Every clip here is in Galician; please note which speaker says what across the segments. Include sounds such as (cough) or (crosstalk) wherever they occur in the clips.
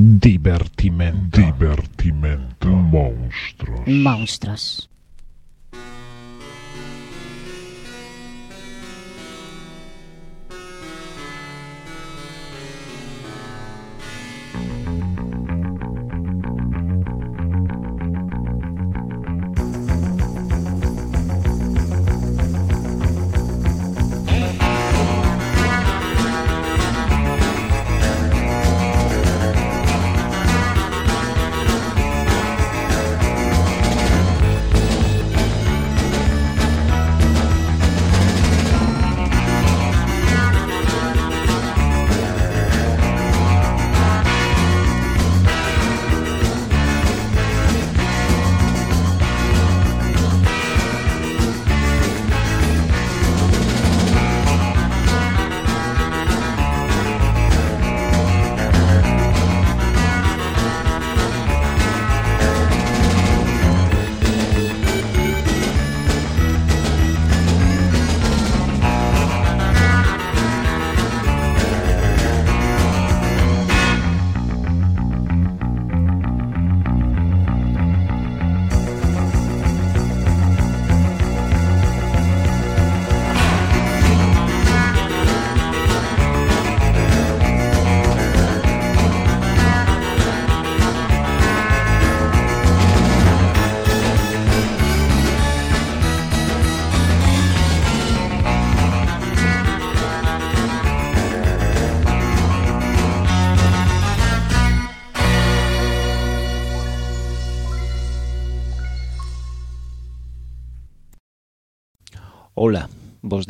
Speaker 1: Divertimento. Divertimento.
Speaker 2: Monstros. Monstros.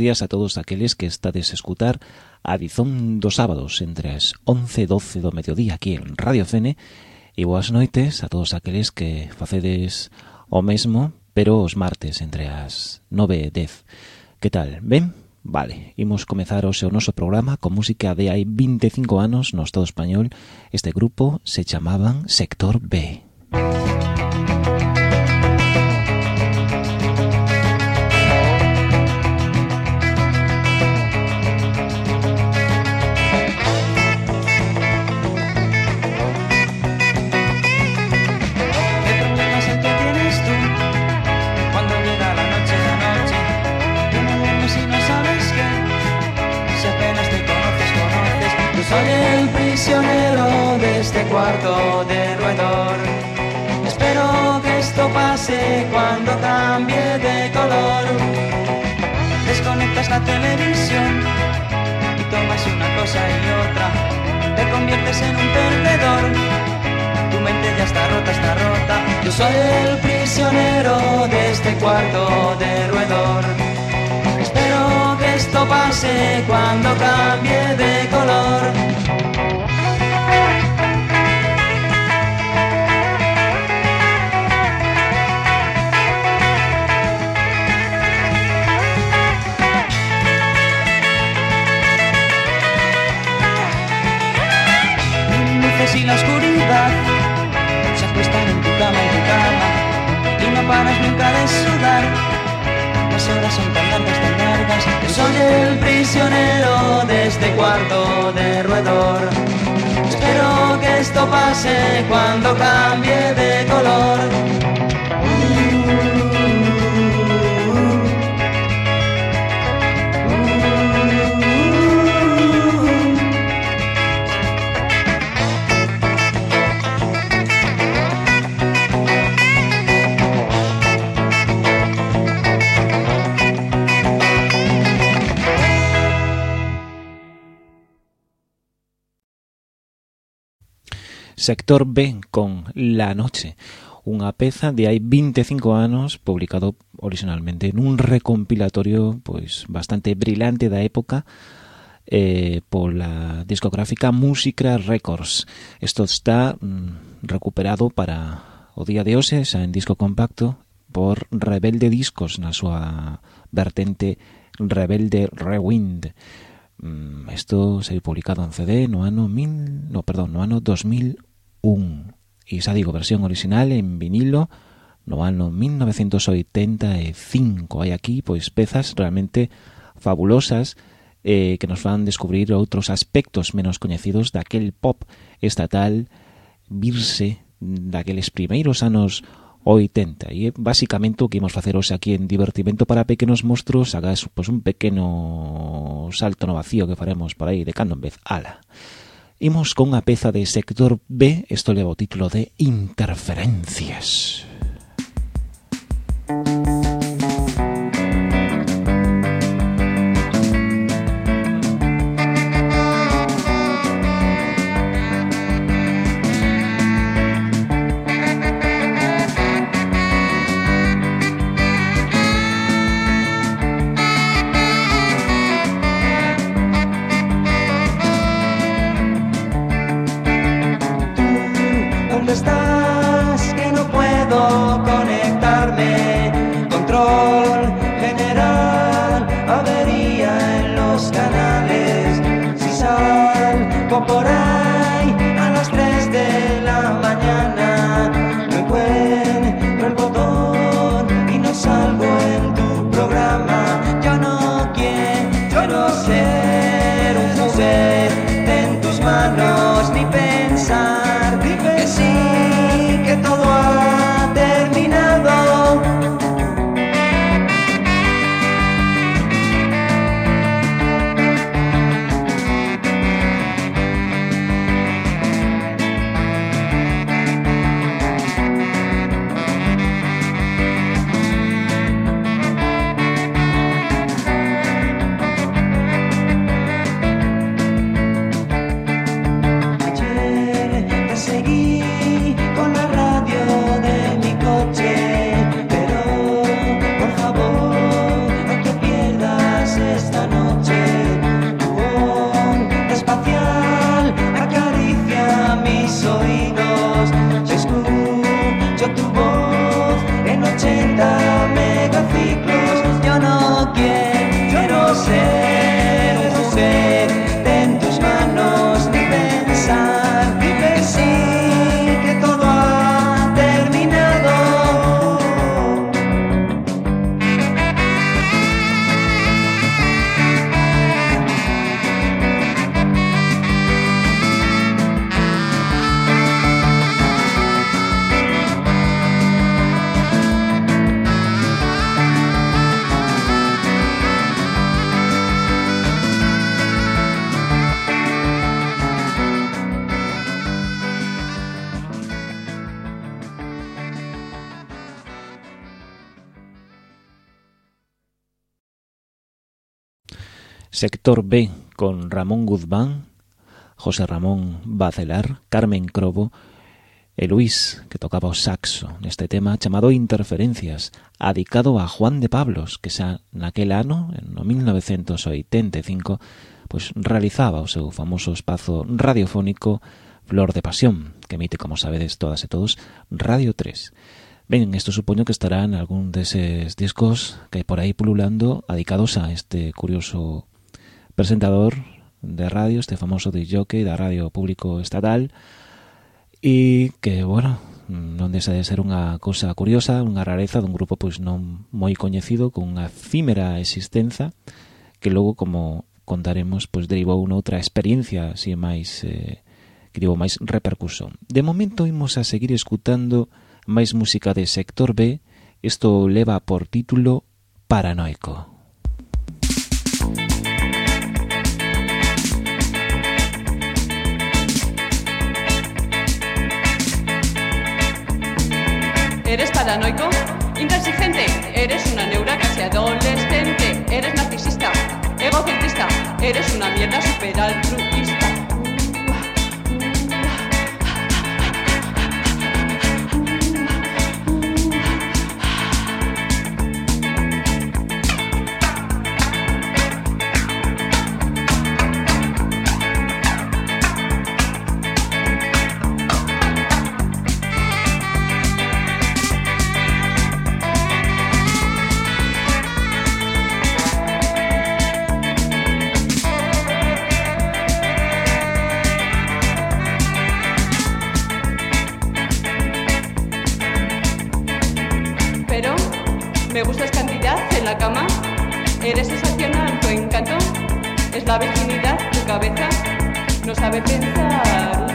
Speaker 2: días a todos aqueles que estades escutar a Dizón dos sábados entre as 11 e 12 do mediodía aquí en Radio Fene e boas noites a todos aqueles que facedes o mesmo pero os martes entre as 9 e 10. Que tal? Ben? Vale, imos comezar o seu noso programa con música de hai 25 anos no Estado Español. Este grupo se chamaban Sector B. Música
Speaker 3: cuando cambie de color. Desconectas la televisión y tomas una cosa y otra. Te conviertes en un perdedor. Tu mente ya está rota, está rota. Yo soy el prisionero de este cuarto de roedor. Espero que esto pase cuando cambie de color. Las horas son tan largas, tan largas. Yo soy el prisionero de este cuarto de roedor. Espero que esto pase cuando cambie de color.
Speaker 2: Sector B con La Noche, unha peza de hai 25 anos publicado originalmente nun recompilatorio pois bastante brilante da época eh, pola discográfica Música Records. Isto está mm, recuperado para o día de hoxe, xa en disco compacto, por Rebelde Discos na súa vertente Rebelde Rewind. Mm, Isto se publicado en CD no ano mil, no, perdón, no ano 2000 e xa digo, versión original en vinilo no ano 1985. Hai aquí pois pezas realmente fabulosas eh, que nos van descubrir outros aspectos menos coñecidos daquel pop estatal virse daqueles primeiros anos 80 e é basicamente o que imos facer aquí en Divertimento para Pequenos Monstruos. Hagas pois, un pequeno salto no vacío que faremos por aí de cando en vez ala Imos con a peza de sector B, isto leva o título de Interferencias. Sector B con Ramón Guzmán, José Ramón Bacelar, Carmen Crobo e Luis, que tocaba saxo neste tema chamado Interferencias, adicado a Juan de Pablos, que xa naquel ano, en 1985, pois realizaba o seu famoso espazo radiofónico Flor de Pasión, que emite, como sabedes todas e todos, Radio 3. Ben, isto supoño que estará en algún deses discos que hai por aí pululando adicados a este curioso presentador de radio, este famoso disjockey da radio público estatal e que, bueno, non deixa de ser unha cousa curiosa, unha rareza dun grupo pois non moi coñecido, con unha efímera existenza que logo, como contaremos, pois derivou outra experiencia así máis eh, que digo máis repercusión. De momento imos a seguir escutando máis música de sector B, isto leva por título Paranoico.
Speaker 4: ¿Eres paranoico? Intransigente, eres una neura casi adolescente, eres narcisista, egocentrista, eres una mierda Me gustas cantidad en la cama, eres sensacional tu encanto, es la virginidad tu cabeza, no sabe pensar.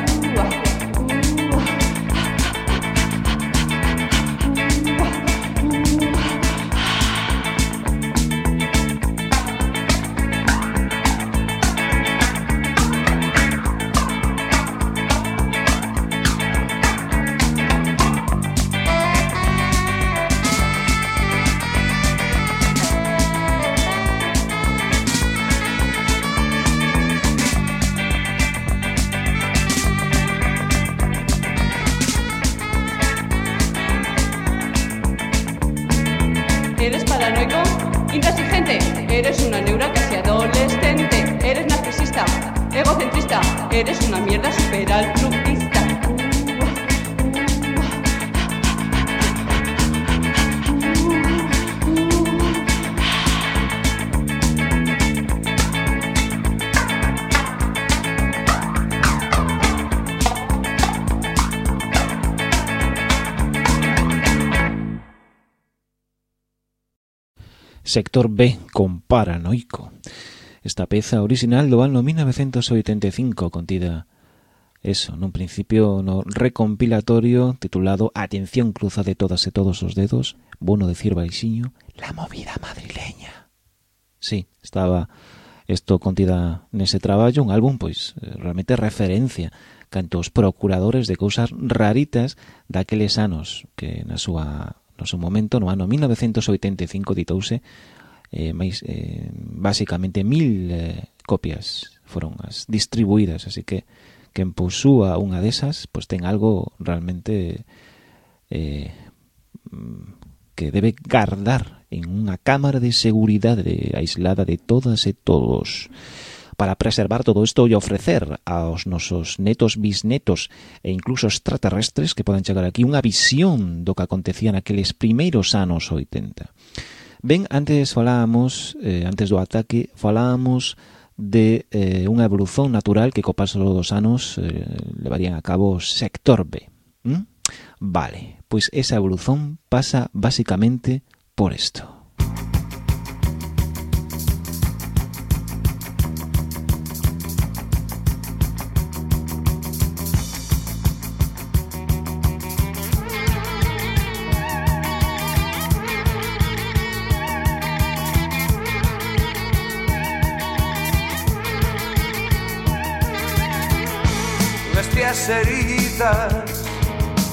Speaker 2: Sector B con Paranoico. Esta peza original do ano 1985 contida eso, nun principio no recompilatorio titulado Atención cruza de todas e todos os dedos, bueno decir baixiño, la movida madrileña. Sí, estaba isto contida nese traballo, un álbum pois realmente referencia canto os procuradores de cousas raritas daqueles anos que na súa no seu momento, no ano 1985 ditouse eh, máis, eh, basicamente mil eh, copias foron as distribuídas, así que quen posúa unha desas pois ten algo realmente eh, que debe guardar en unha cámara de seguridade aislada de todas e todos para preservar todo isto e ofrecer aos nosos netos, bisnetos e incluso extraterrestres que poden chegar aquí unha visión do que acontecía naqueles primeiros anos 80. Ben, antes falábamos, eh, antes do ataque, falábamos de eh, unha evolución natural que co paso dos anos eh, levarían a cabo sector B. ¿Mm? Vale, pois esa evolución pasa basicamente por isto.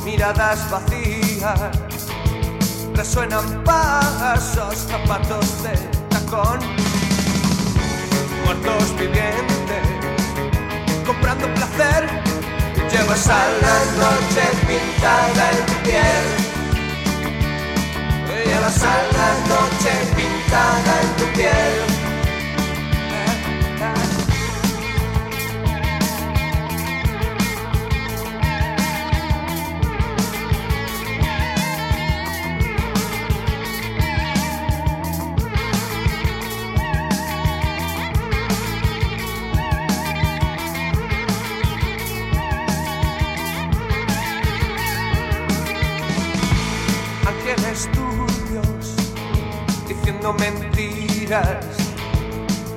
Speaker 5: Miradas vacías, resuenan pasos, zapatos de tacón, muertos vivientes, comprando placer, llevas a la noche pintada en tu piel. Llevas a la noche pintada en tu piel.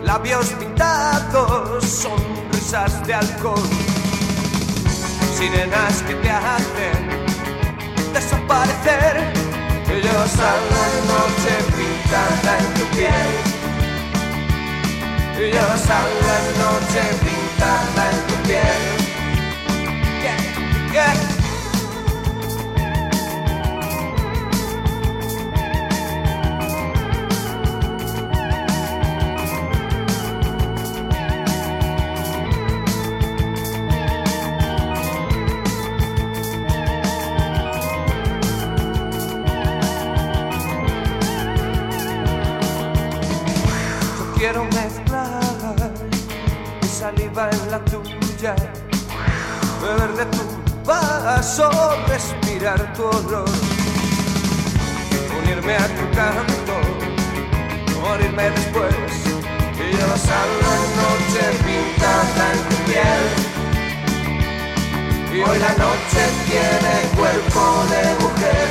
Speaker 5: Labios pintados, sonrisas de alcohol, sirenas que te hacen desaparecer. Ellos a la noche pintada en tu piel. Ellos a la noche pintada en tu piel. Yeah. En la tuya, beber de tu vaso, respirar tu olor, unirme a tu canto, morirme después, y pasar la noche pintada en tu piel. Y hoy la noche tiene cuerpo de mujer.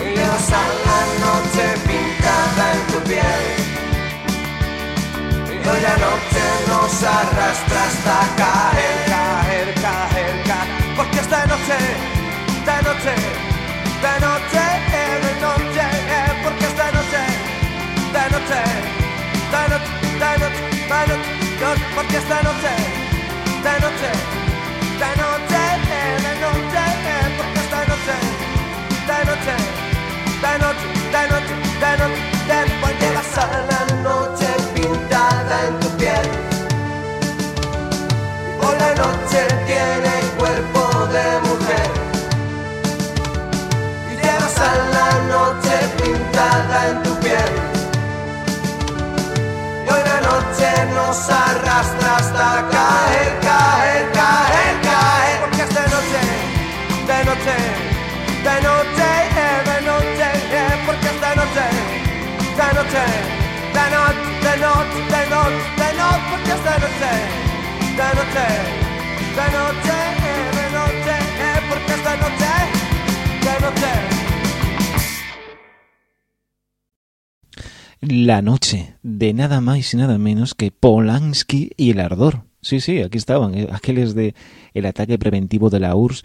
Speaker 5: Y pasar la noche pintada en tu piel la noche nos arrastra hasta caer, caer, caer, caer. Porque esta noche, esta noche, esta noche, de noche, porque esta noche, esta noche, esta noche, esta noche, esta noche, porque esta noche, esta noche, esta noche, de noche, porque esta noche, esta noche, esta noche, esta noche, esta noche, después llegas a la noche en tu piel. Por la noche tiene cuerpo de mujer y llevas a la noche
Speaker 2: La noche, de nada máis e nada menos que Polanski y el ardor. Sí, sí, aquí estaban, eh, aqueles de el ataque preventivo de la URSS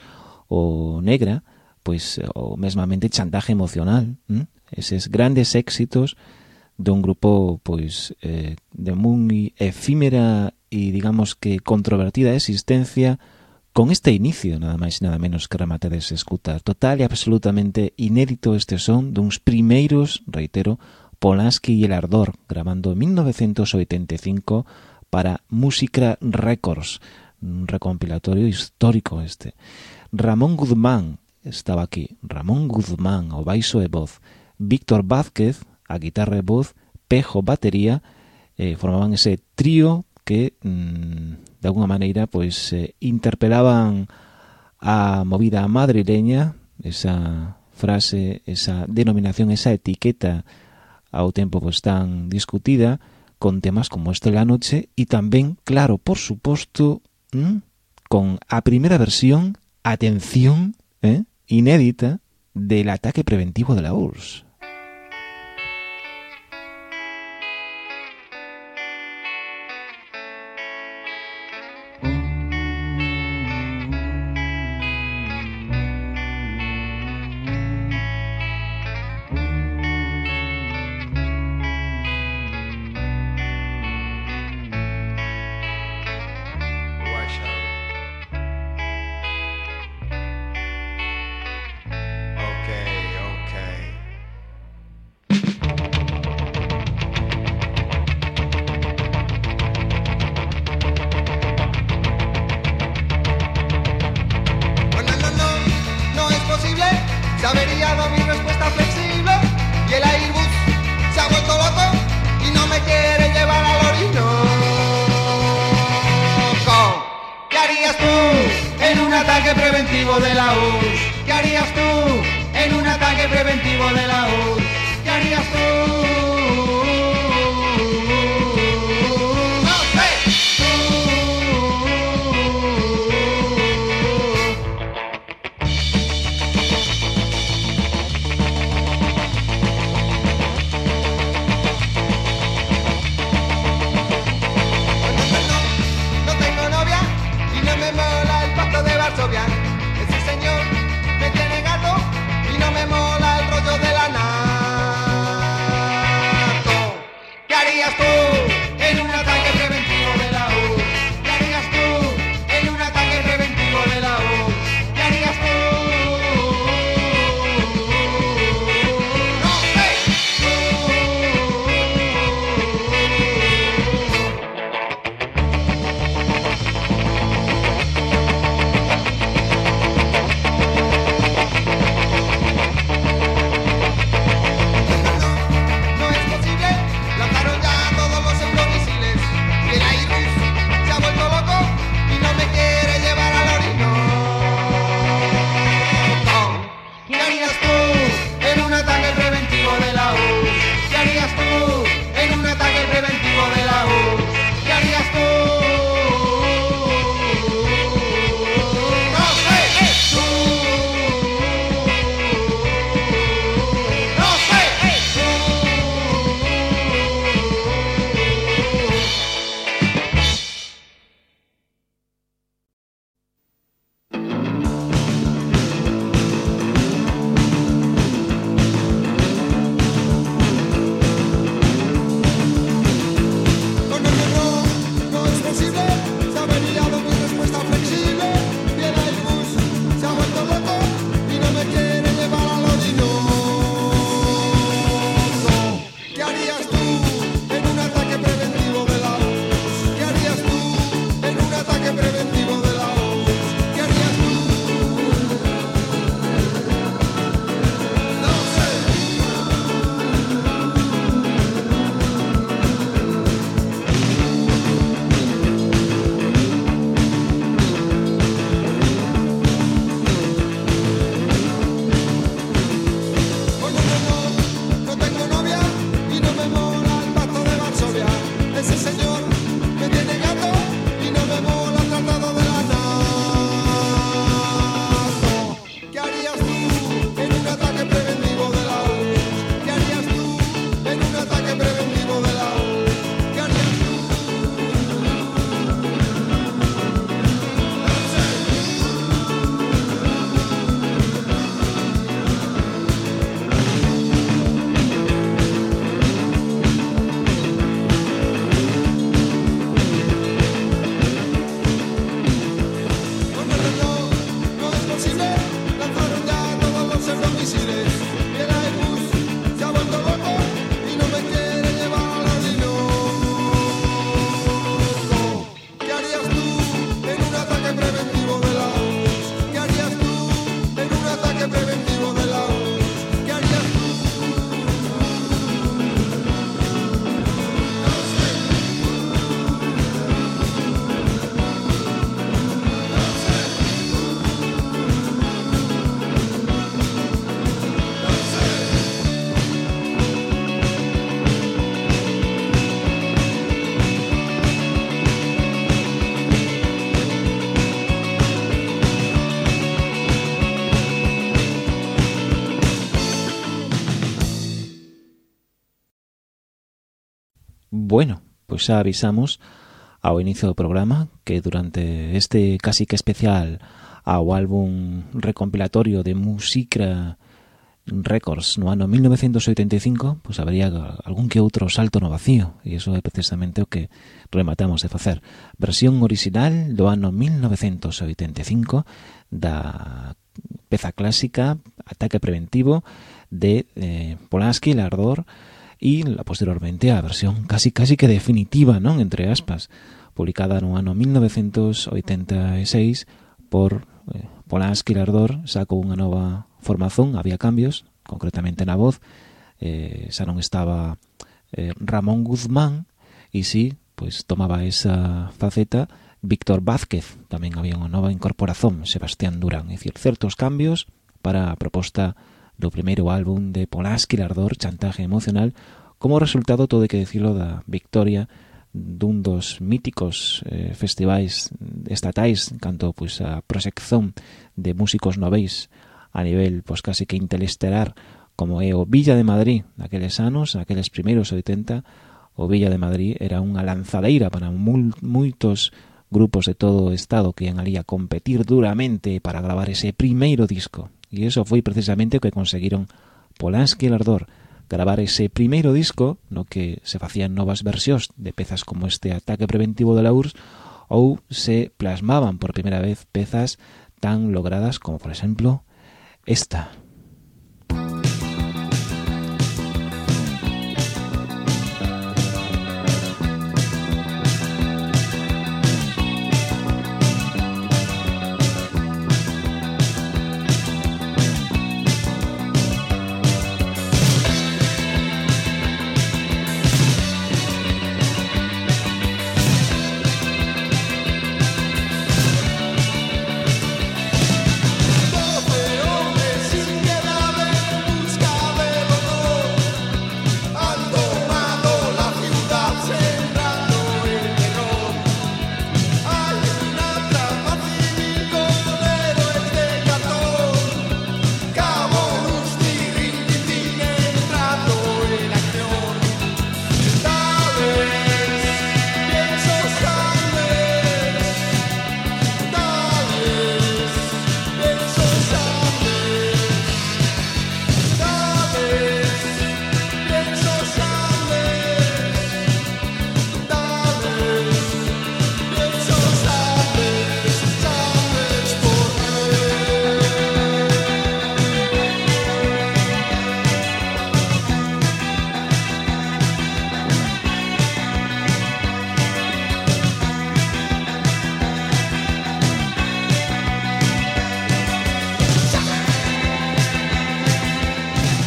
Speaker 2: o Negra, pois o mesmamente chantaje emocional, ¿m? eses grandes éxitos dun grupo pois eh, de moi efímera e digamos que controvertida existencia con este inicio, nada máis nada menos que remate escuta escutar. Total e absolutamente inédito este son duns primeiros, reitero, Polanski e el Ardor, grabando en 1985 para Música Records, un recompilatorio histórico este. Ramón Guzmán estaba aquí, Ramón Guzmán, o baixo e voz, Víctor Vázquez, a guitarra e voz, Pejo batería, eh, formaban ese trío que mm, de alguna maneira pois eh, interpelaban a movida madrileña, esa frase, esa denominación, esa etiqueta ao tempo pois tan discutida con temas como este la noche e tamén, claro, por suposto, ¿m? Mm, con a primeira versión, atención, ¿eh? inédita, del ataque preventivo de la URSS. pois xa avisamos ao inicio do programa que durante este casi que especial ao álbum recompilatorio de Musicra Records no ano 1985 pois habría algún que outro salto no vacío e iso é precisamente o que rematamos de facer versión original do ano 1985 da peza clásica Ataque Preventivo de eh, Polanski, Lardor e e posteriormente a versión casi casi que definitiva, non, entre aspas, publicada no ano 1986 por eh, Polanski Lardor, sacou unha nova formación, había cambios, concretamente na voz, eh, xa non estaba eh, Ramón Guzmán, e si, sí, pois tomaba esa faceta Víctor Vázquez, tamén había unha nova incorporación, Sebastián Durán, é dicir, certos cambios para a proposta do primeiro álbum de Polasky Lardor, Chantaje Emocional, como resultado, todo hai que decirlo, da victoria dun dos míticos eh, festivais estatais canto pois, a proxección de músicos noveis a nivel pois, casi que intelesterar como é o Villa de Madrid naqueles anos, naqueles primeiros 80 o Villa de Madrid era unha lanzadeira para moitos grupos de todo o estado que ian ali a competir duramente para gravar ese primeiro disco. E iso foi precisamente o que conseguiron Polanski e Lardor, gravar ese primeiro disco no que se facían novas versións de pezas como este Ataque Preventivo de la URSS ou se plasmaban por primeira vez pezas tan logradas como, por exemplo, esta.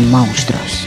Speaker 6: monstros.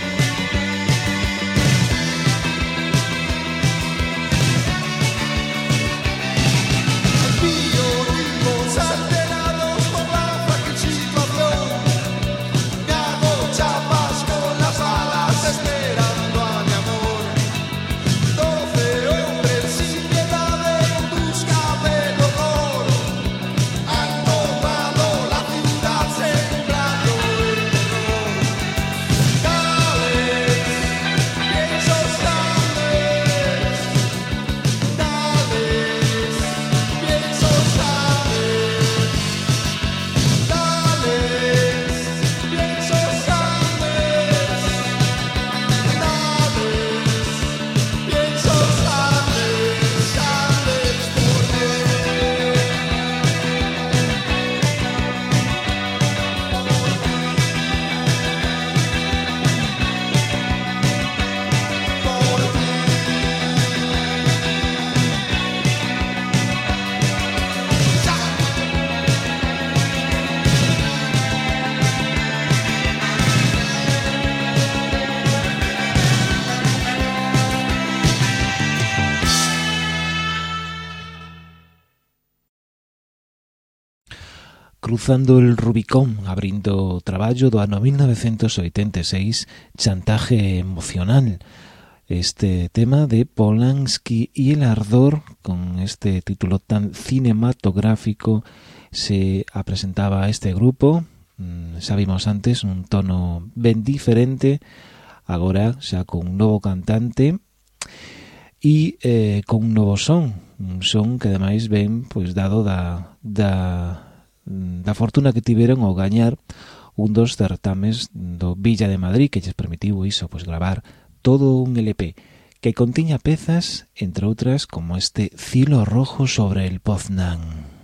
Speaker 2: cruzando el Rubicón, abrindo o traballo do ano 1986, Chantaje emocional. Este tema de Polanski y el ardor, con este título tan cinematográfico, se apresentaba a este grupo, mm, sabíamos antes, un tono ben diferente, agora xa con un novo cantante
Speaker 6: e eh, con un novo son, un son que ademais ben pois dado da, da Mm, da fortuna que tiveron ao gañar un dos certames do Villa de Madrid que lles permitiu iso, pois gravar todo un LP que contiña pezas, entre outras, como este Cilo Rojo sobre el Poznan.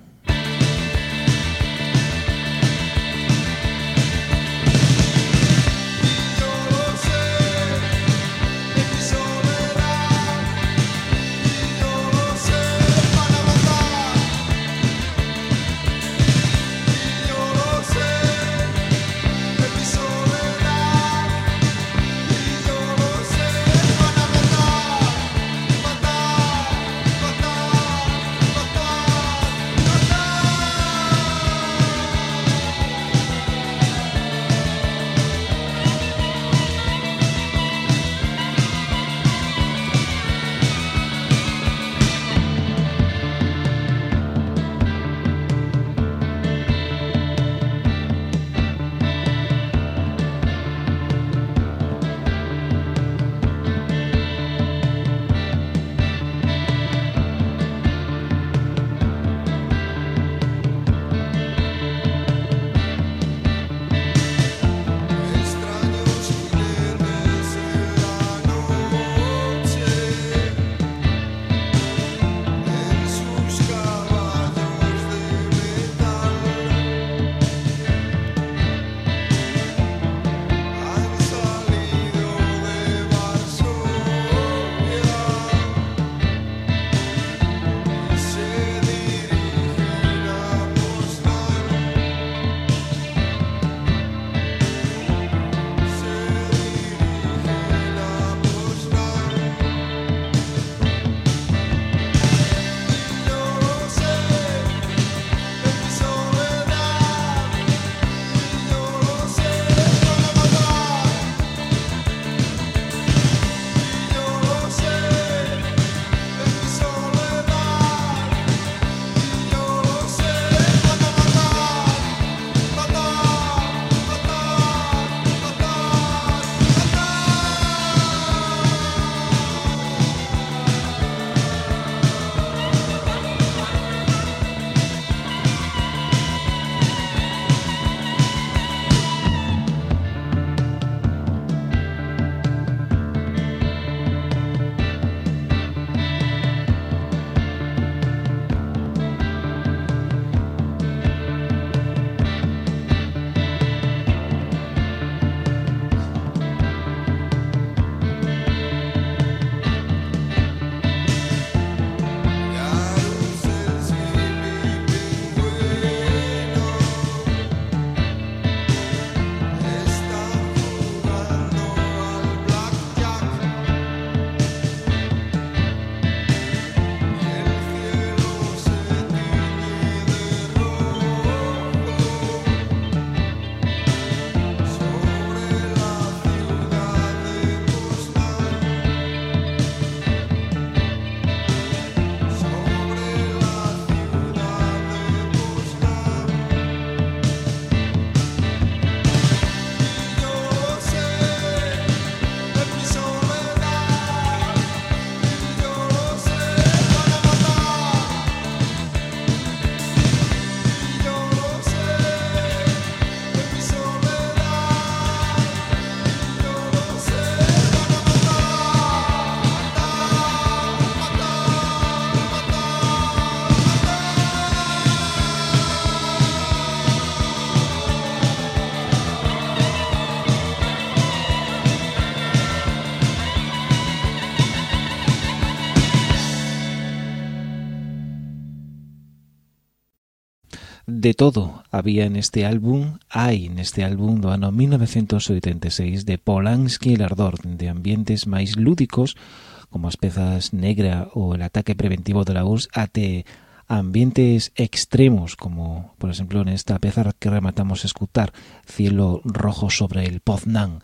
Speaker 6: De todo había neste álbum, hai neste álbum do ano 1986 de Polanski el ardor, de ambientes máis lúdicos, como as pezas negra ou el ataque preventivo de la URSS, ate ambientes extremos, como por exemplo nesta peza que rematamos a escutar, Cielo rojo sobre el Poznan.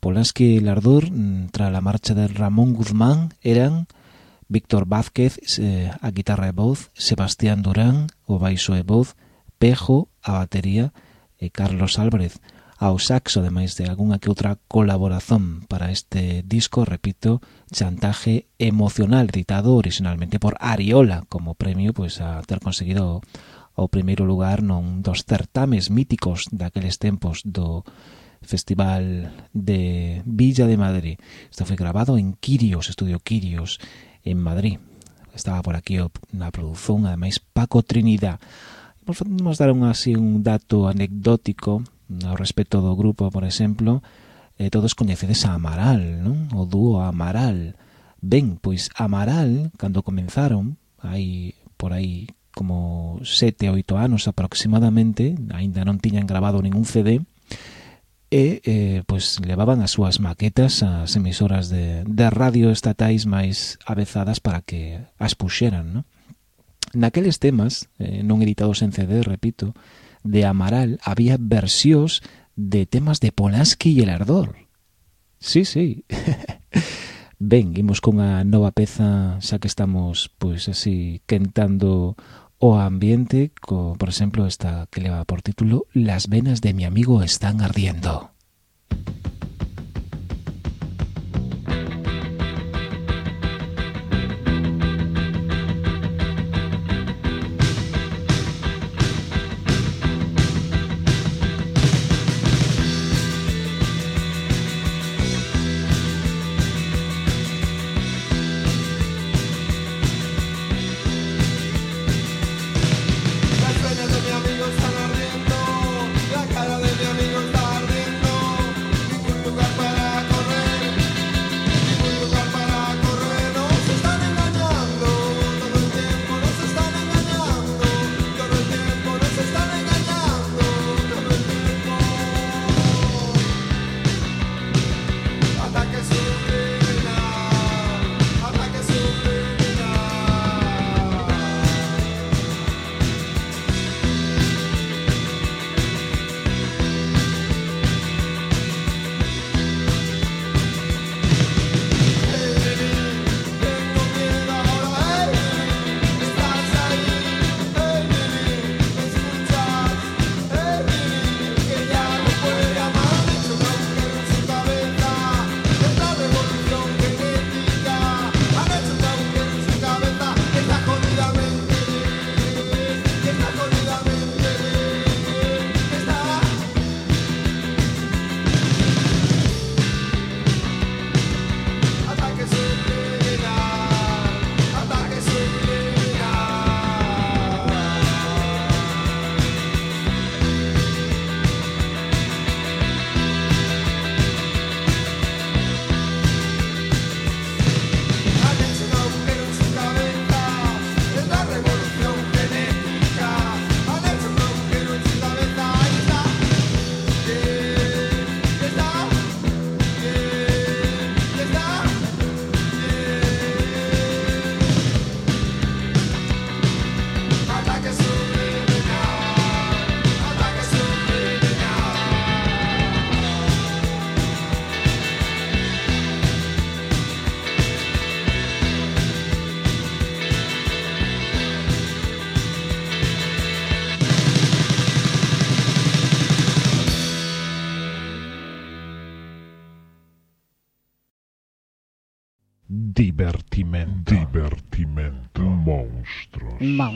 Speaker 6: Polanski el ardor, mm, tras la marcha de Ramón Guzmán, eran Víctor Vázquez eh, a guitarra e voz, Sebastián Durán o baixo e voz, Pejo a batería e Carlos Álvarez
Speaker 2: ao saxo, ademais de algunha que outra colaboración para este disco, repito, Chantaje Emocional, editado originalmente por Ariola como premio pois, a ter conseguido o primeiro lugar non dos certames míticos daqueles tempos do Festival de Villa de Madrid. Isto foi grabado en Quirios, Estudio Quirios, en Madrid. Estaba por aquí na produción, ademais, Paco Trinidad podemos dar un así un dato anecdótico ao respecto do grupo, por exemplo, eh, todos coñecedes a Amaral, non? O dúo Amaral. Ben, pois Amaral, cando comenzaron, hai por aí como sete, oito anos aproximadamente, aínda non tiñan grabado ningún CD, e eh, pois levaban as súas maquetas ás emisoras de, de radio estatais máis avezadas para que as puxeran, non? Naqueles temas, eh, non editados en CD, repito, de Amaral había versións de temas de Polanski e el Ardor. Sí, sí. (laughs) Ben, imos cunha nova peza, xa que estamos, pois así, quentando o ambiente, co, por exemplo, esta que leva por título Las venas de mi amigo están ardiendo.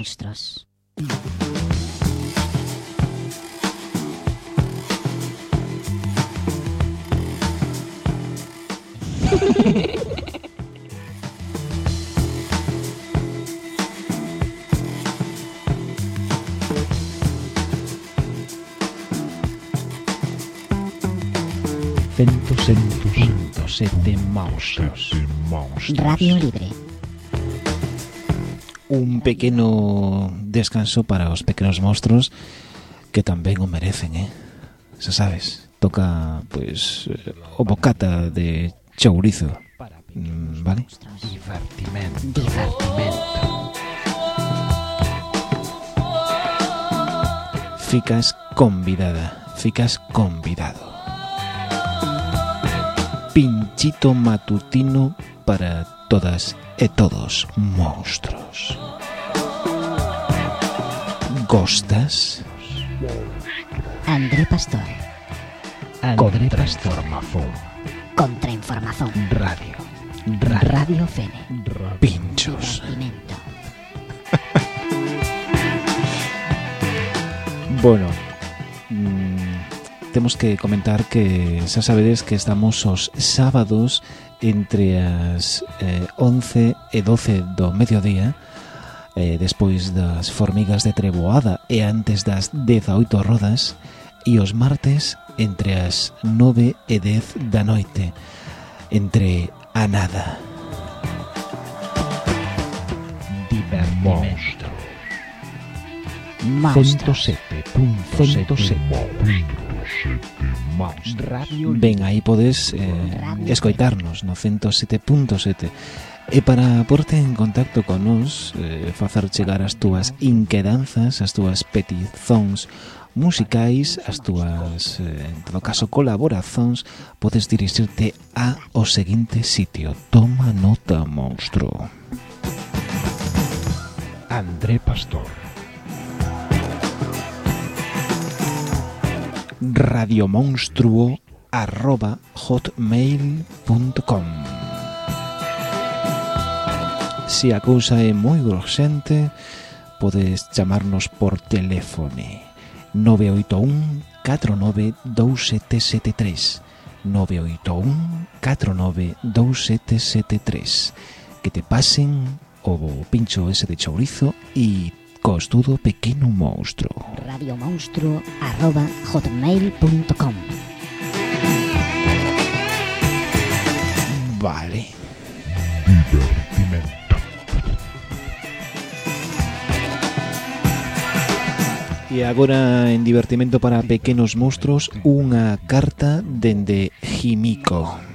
Speaker 6: monstros.
Speaker 2: Centos, centos, centos, sete
Speaker 1: monstros.
Speaker 6: Radio Libre.
Speaker 2: Un pequeno descanso para os pequenos monstruos que tamén o merecen, eh? Xa sabes, toca, pois, eh, o bocata de chourizo. Mm, Vale? Divertimento.
Speaker 6: Divertimento.
Speaker 2: Ficas convidada, ficas convidado. Pinchito matutino para todas e todos monstruos. Gostas?
Speaker 6: André Pastor.
Speaker 1: André Contrainformación.
Speaker 6: Contrainformación.
Speaker 1: Radio. Radio.
Speaker 6: Radio Fene.
Speaker 2: Radio.
Speaker 6: Pinchos.
Speaker 2: bueno, mmm, temos que comentar que xa sabedes que estamos os sábados entre as eh, 11 e 12 do mediodía eh, despois das formigas de Treboada e antes das 18 rodas e os martes entre as 9 e 10 da noite entre a nada.
Speaker 1: Diver
Speaker 6: Monstro
Speaker 1: 107.7 Monstro Radio
Speaker 2: Ben, aí podes eh, escoitarnos no 107.7 E para porte en contacto con nos, eh, facer chegar as túas inquedanzas, as túas petizóns musicais, as túas, eh, en todo caso, colaborazóns, podes dirixirte a o seguinte sitio. Toma nota, monstro.
Speaker 1: André Pastor
Speaker 2: radiomonstruo arroba hotmail.com Se a cousa é moi urxente, podes chamarnos por teléfono 981 49 2773 981 49 2773 Que te pasen o pincho ese de chourizo e costudo pequeno monstro.
Speaker 6: Radiomonstruo arroba hotmail.com
Speaker 2: Vale.
Speaker 1: Divertimento.
Speaker 2: E agora en divertimento para pequenos monstruos unha carta dende Jimico.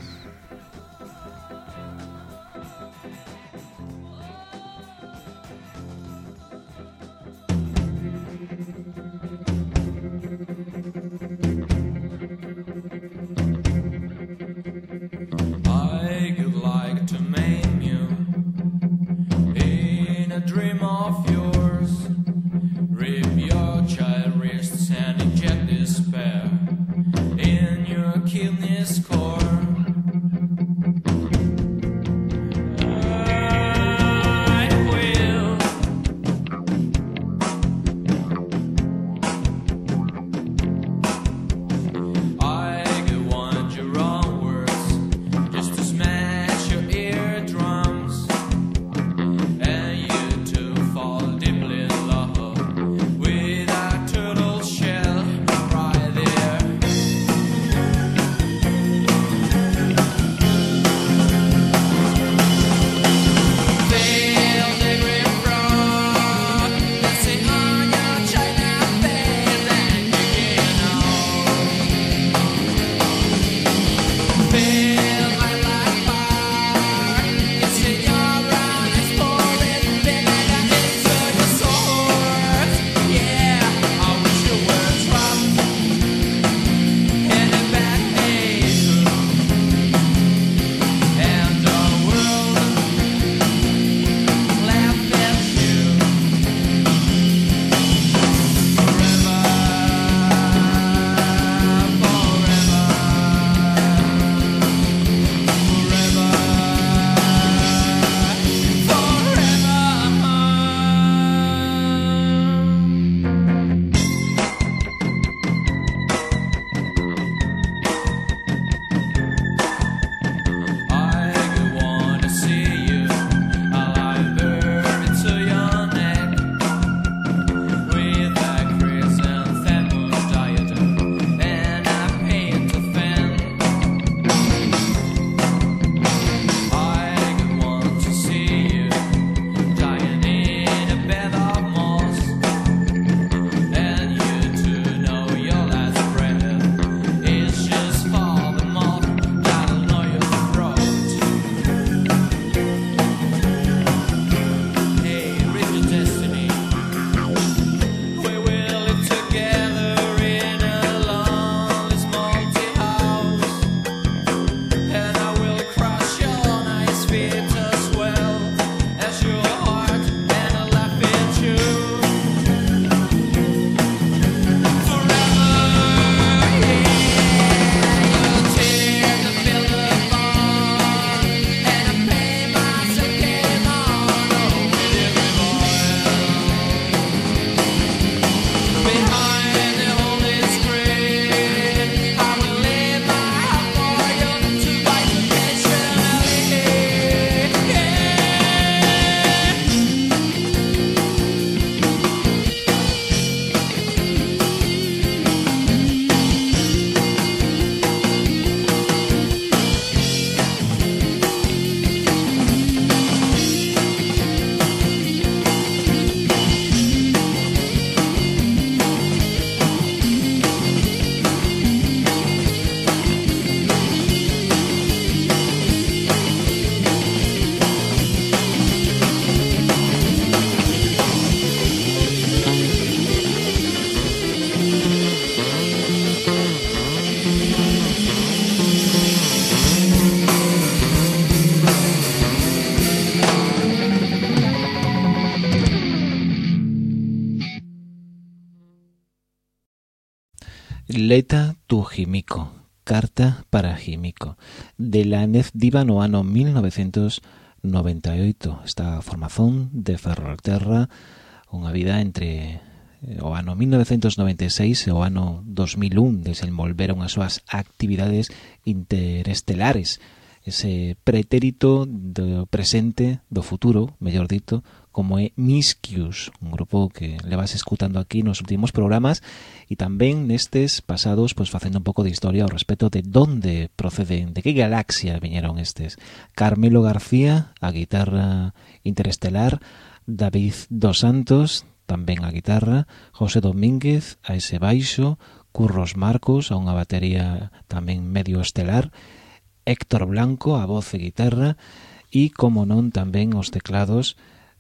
Speaker 2: Leta tu Jimico, Carta para Jimico, de Lanez Divano ano 1998. Esta formación de Ferrolterra, unha vida entre eh, o ano 1996 e o ano 2001 desenvolveron as súas actividades interestelares. Ese pretérito do presente, do futuro, mellor dito, como é Miscues, un grupo que levas escutando aquí nos últimos programas e tamén nestes pasados pois facendo un pouco de historia ao respecto de donde proceden, de que galaxia viñeron estes. Carmelo García, a guitarra interestelar, David Dos Santos, tamén a guitarra, José Domínguez, a ese baixo, Curros Marcos, a unha batería tamén medio estelar, Héctor Blanco, a voz e guitarra, e, como non, tamén os teclados,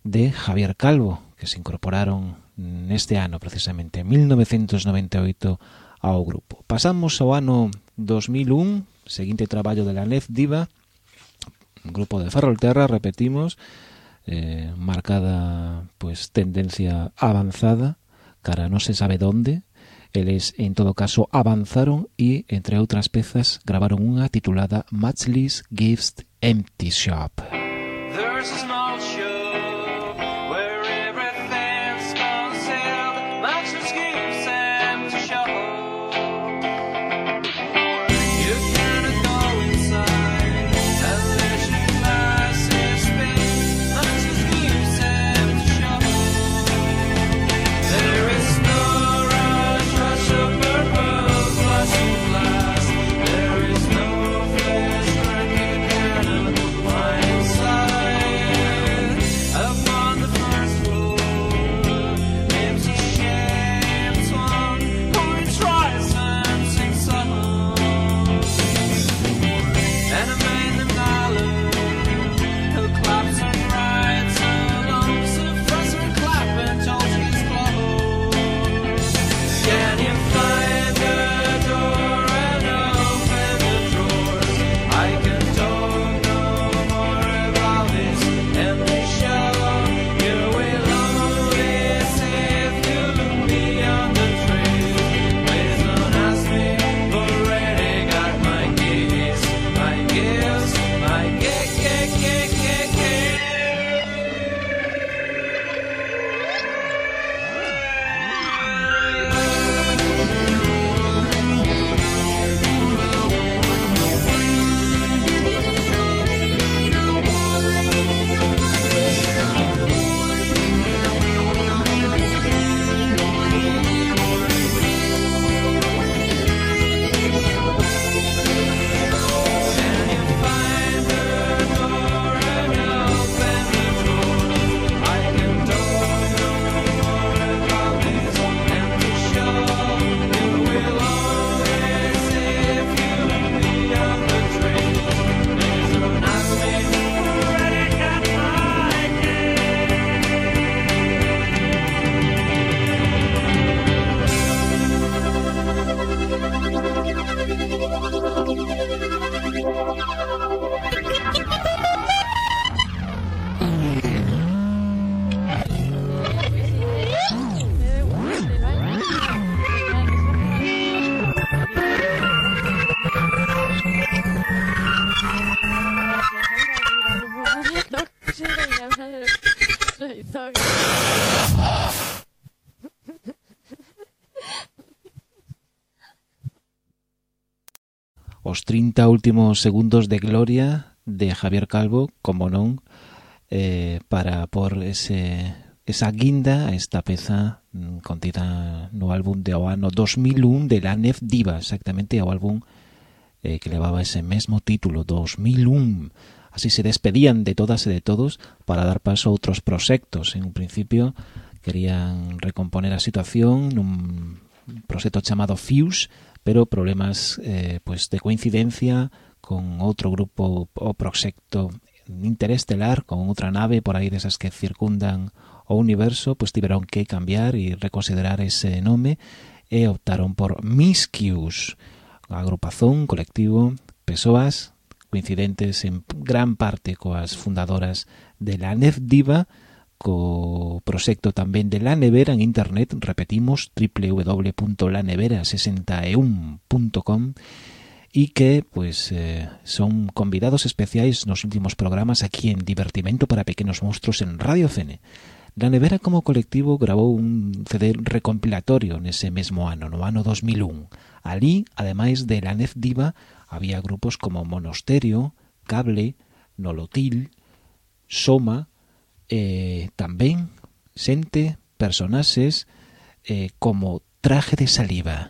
Speaker 2: de Javier Calvo, que se incorporaron neste ano precisamente, 1998, ao grupo. Pasamos ao ano 2001, seguinte traballo de la Nef Diva, grupo de Ferrolterra, repetimos, eh, marcada pues tendencia avanzada, cara no se sabe dónde, Eles, en todo caso, avanzaron e, entre outras pezas, gravaron unha titulada Matchless Gives Empty Shop.
Speaker 7: There's a small
Speaker 2: 30 últimos segundos de gloria de Javier Calvo, como non, eh, para por ese, esa guinda a esta peza mm, contida no álbum de o ano 2001 de la Nef Diva, exactamente o álbum eh, que levaba ese mesmo título, 2001. Así se despedían de todas e de todos para dar paso a outros proxectos. En un principio querían recomponer a situación nun proxecto chamado Fuse, pero problemas eh, pues de coincidencia con outro grupo ou proxecto interestelar, con outra nave por aí desas que circundan o universo, pues, tiveron que cambiar e reconsiderar ese nome e optaron por Miscues, agrupazón, colectivo, persoas coincidentes en gran parte coas fundadoras de la NEF Diva, co proxecto tamén de La Nevera en internet, repetimos, www.lanevera61.com e que pues eh, son convidados especiais nos últimos programas aquí en Divertimento para Pequenos Monstruos en Radio Cene. La Nevera como colectivo grabou un CD recompilatorio nese mesmo ano, no ano 2001. Alí, ademais de La Nef Diva, había grupos como Monasterio, Cable, Nolotil, Soma, eh, tamén xente, personaxes eh, como Traje de Saliva.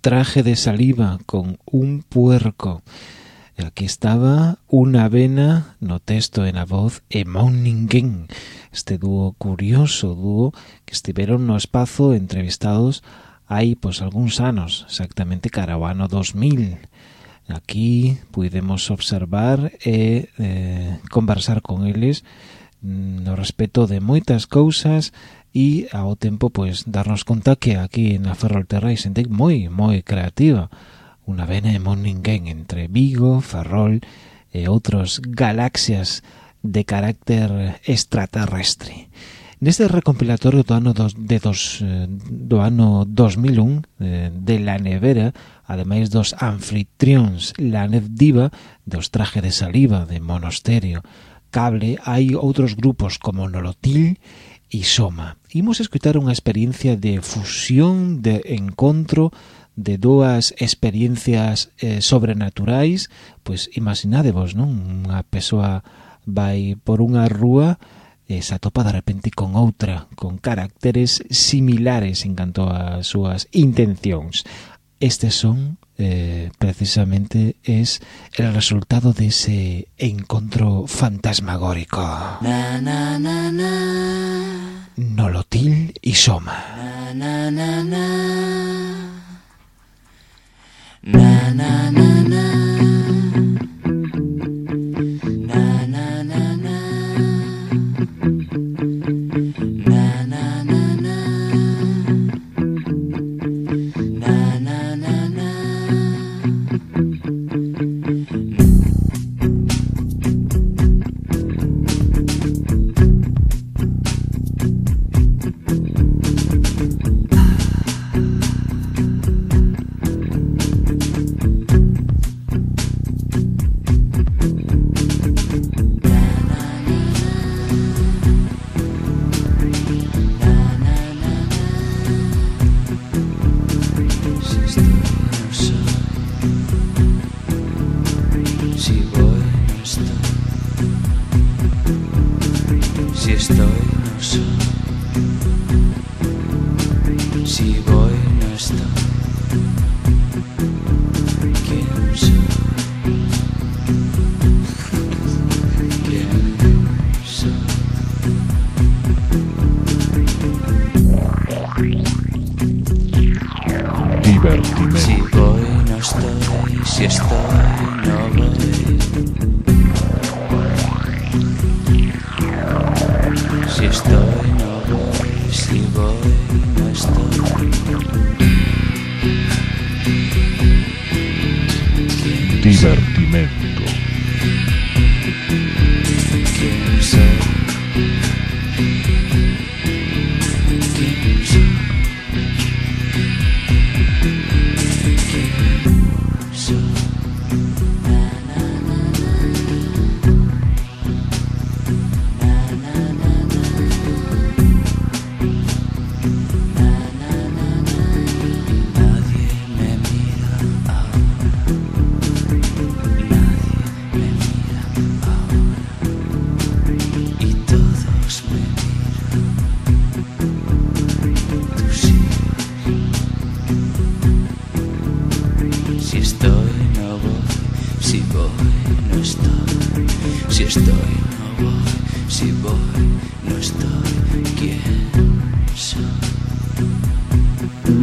Speaker 2: traje de saliva con un puerco. E aquí estaba unha vena, no texto e na voz e Món Ninguén, este dúo curioso, dúo que estiveron no espazo entrevistados hai pois algúns anos, exactamente cara ao ano 2000. Aquí puidemos observar e eh, conversar con eles mm, no respeto de moitas cousas e ao tempo pois darnos conta que aquí na Ferrolterra hai xente moi moi creativa
Speaker 8: unha vena e mon ninguén entre Vigo, Ferrol eh, e outros galaxias de carácter extraterrestre. Neste recompilatorio do ano dos, de dos, do ano 2001 de La Nevera, ademais dos anfitrións La Nev Diva, dos Traje de Saliva, de Monasterio, Cable, hai outros grupos como Nolotil e Soma imos escutar unha experiencia de fusión, de encontro de dúas experiencias eh, sobrenaturais, pois imaginadevos, non? Unha persoa vai por unha rúa e se atopa de repente con outra, con caracteres similares en canto ás súas intencións. Estes son, eh, precisamente, es el resultado de ese encontro fantasmagórico.
Speaker 9: Na, na, na, na.
Speaker 8: Nolotil y Soma.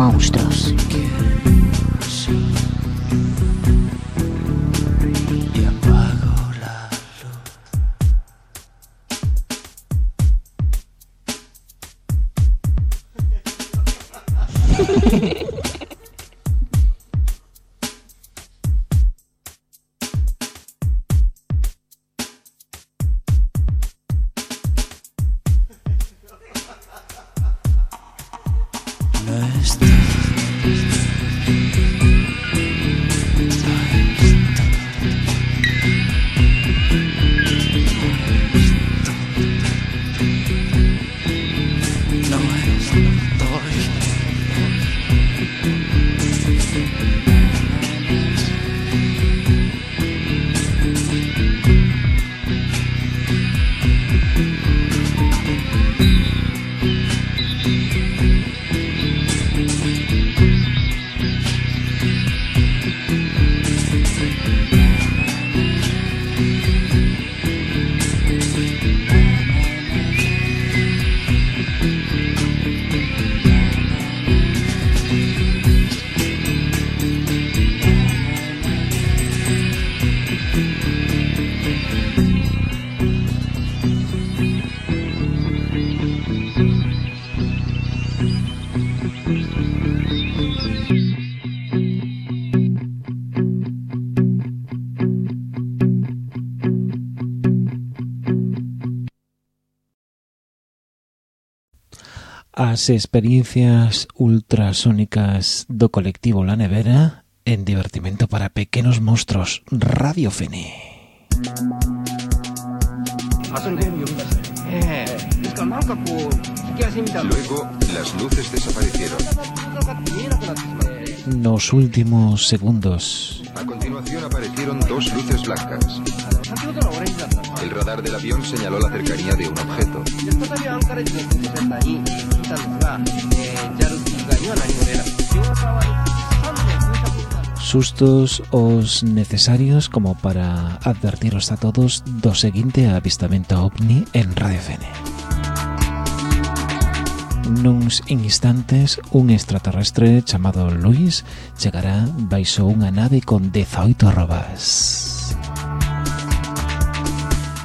Speaker 9: monstros.
Speaker 2: as experiencias ultrasónicas do colectivo La Nevera en divertimento para pequenos monstruos Radio Fene.
Speaker 10: Luego las luces desaparecieron
Speaker 2: los últimos segundos.
Speaker 10: A continuación aparecieron dos luces blancas. El radar del avión señaló la cercanía de un objeto.
Speaker 2: Sustos os necesarios como para advertiros a todos do seguinte avistamento ovni en Radio Fene. Nuns instantes, un extraterrestre chamado Luis chegará baixo unha nave con 18 robas.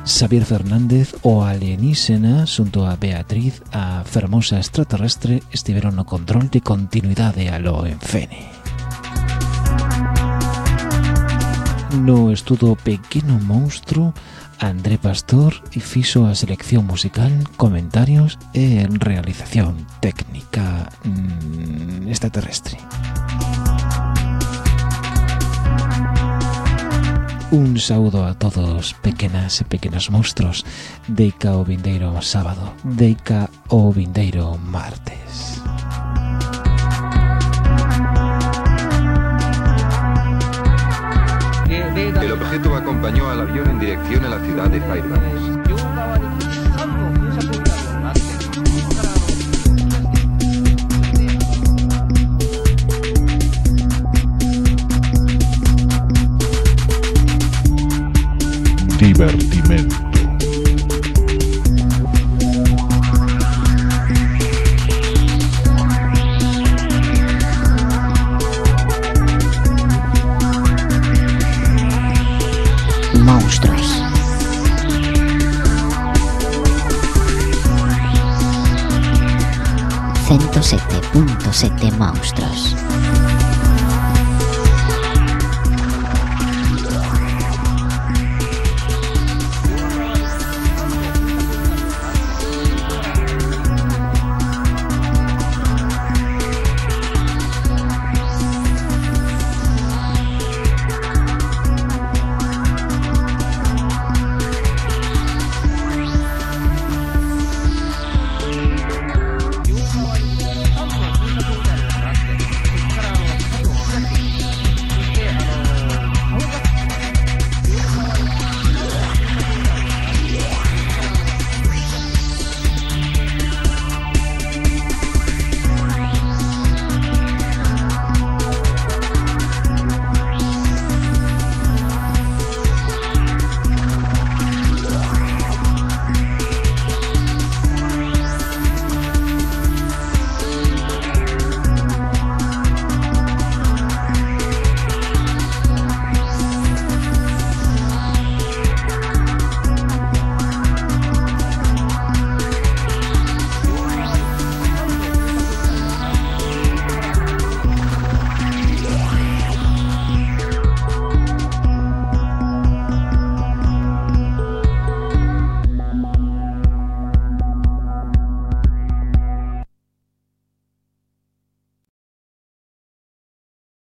Speaker 2: Xavier Fernández, o alienígena, xunto a Beatriz, a fermosa extraterrestre, estiveron no control de continuidade a lo enfene. No estudo Pequeno Monstro, André Pastor e fixo a selección musical, comentarios e realización técnica mmm, extraterrestre. Un saúdo a todos, pequenas e pequenos monstruos, deica o vindeiro sábado, deica o vindeiro martes.
Speaker 10: El objeto acompañó al avión en dirección a la ciudad de Fairbanks.
Speaker 1: divertimento.
Speaker 6: puntos de monstruos.